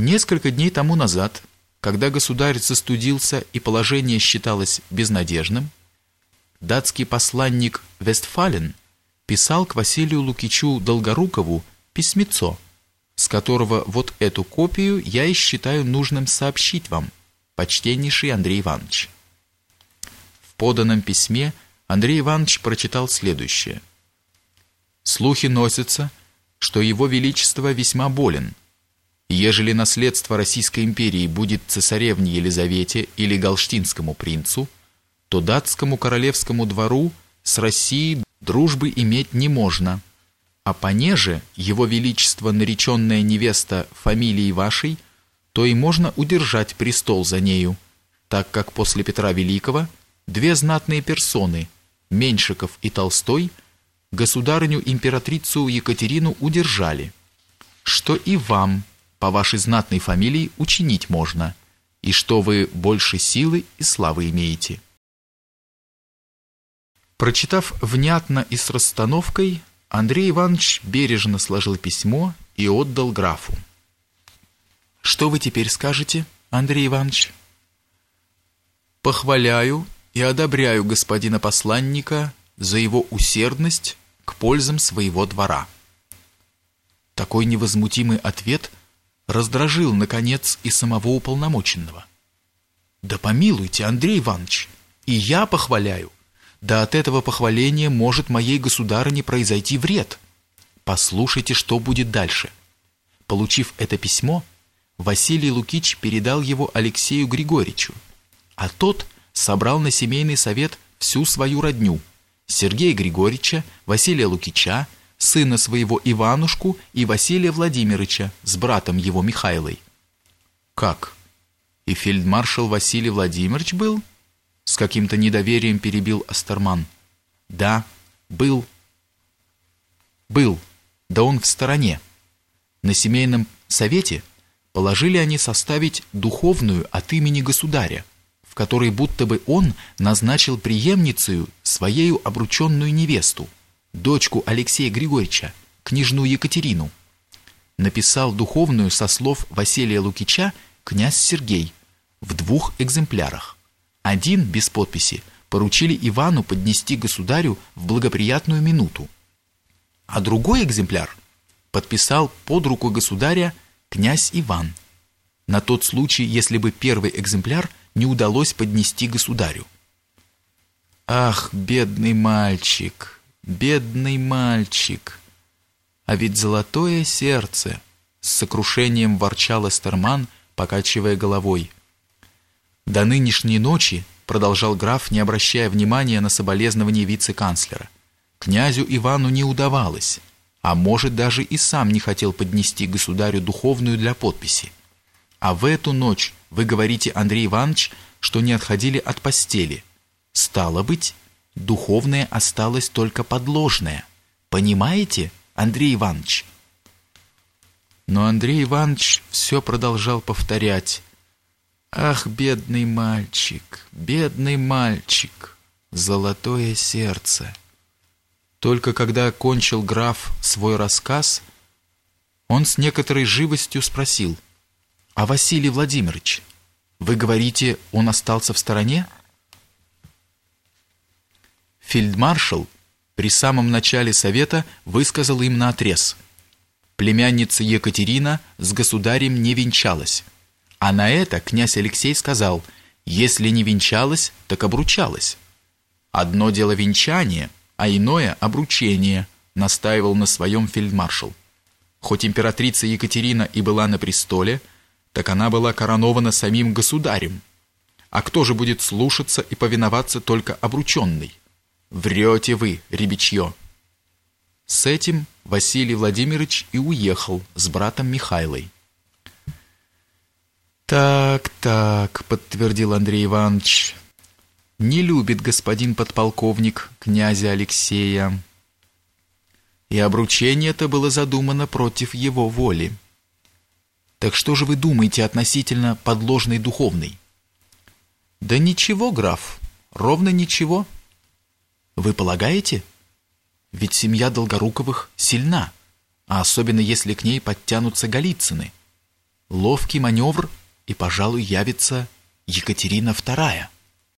Несколько дней тому назад, когда государь застудился и положение считалось безнадежным, датский посланник Вестфален писал к Василию Лукичу Долгорукову письмецо, с которого вот эту копию я и считаю нужным сообщить вам, почтеннейший Андрей Иванович. В поданном письме Андрей Иванович прочитал следующее. «Слухи носятся, что его величество весьма болен, ежели наследство Российской империи будет цесаревне Елизавете или галштинскому принцу, то датскому королевскому двору с Россией дружбы иметь не можно, а понеже его величество нареченная невеста фамилии вашей, то и можно удержать престол за нею, так как после Петра Великого две знатные персоны, Меньшиков и Толстой, государыню-императрицу Екатерину удержали, что и вам, по вашей знатной фамилии, учинить можно, и что вы больше силы и славы имеете». Прочитав внятно и с расстановкой, Андрей Иванович бережно сложил письмо и отдал графу. «Что вы теперь скажете, Андрей Иванович?» «Похваляю и одобряю господина посланника за его усердность к пользам своего двора». Такой невозмутимый ответ раздражил, наконец, и самого уполномоченного. «Да помилуйте, Андрей Иванович, и я похваляю, да от этого похваления может моей государыне произойти вред. Послушайте, что будет дальше. Получив это письмо, Василий Лукич передал его Алексею Григорьевичу, а тот собрал на семейный совет всю свою родню, Сергея Григорьевича, Василия Лукича, сына своего Иванушку и Василия Владимировича с братом его Михайлой. Как? И фельдмаршал Василий Владимирович был? С каким-то недоверием перебил Астерман. Да, был. Был. Да он в стороне. На семейном совете положили они составить духовную от имени государя, в которой будто бы он назначил преемницею своею обрученную невесту, дочку Алексея Григорьевича, княжну Екатерину. Написал духовную со слов Василия Лукича князь Сергей в двух экземплярах. Один, без подписи, поручили Ивану поднести государю в благоприятную минуту, а другой экземпляр подписал под руку государя князь Иван, на тот случай, если бы первый экземпляр не удалось поднести государю. Ах, бедный мальчик, бедный мальчик! А ведь золотое сердце! С сокрушением ворчал Эстерман, покачивая головой – до нынешней ночи, продолжал граф, не обращая внимания на соболезнования вице-канцлера, князю Ивану не удавалось, а может даже и сам не хотел поднести государю духовную для подписи. А в эту ночь вы говорите, Андрей Иванович, что не отходили от постели. Стало быть, духовное осталось только подложное. Понимаете, Андрей Иванович? Но Андрей Иванович все продолжал повторять Ах, бедный мальчик, бедный мальчик, золотое сердце. Только когда кончил граф свой рассказ, он с некоторой живостью спросил, «А Василий Владимирович, вы говорите, он остался в стороне?» Фельдмаршал при самом начале совета высказал им на отрез. Племянница Екатерина с государем не венчалась. А на это князь Алексей сказал, если не венчалась, так обручалась. Одно дело венчание, а иное обручение, настаивал на своем фельдмаршал. Хоть императрица Екатерина и была на престоле, так она была коронована самим государем. А кто же будет слушаться и повиноваться только обрученный? Врете вы, ребячье. С этим Василий Владимирович и уехал с братом Михайлой. «Так, так», — подтвердил Андрей Иванович. «Не любит господин подполковник князя Алексея». И обручение это было задумано против его воли. Так что же вы думаете относительно подложной духовной? Да ничего, граф, ровно ничего. Вы полагаете? Ведь семья Долгоруковых сильна, а особенно если к ней подтянутся Голицыны. Ловкий маневр, и, пожалуй, явится Екатерина II.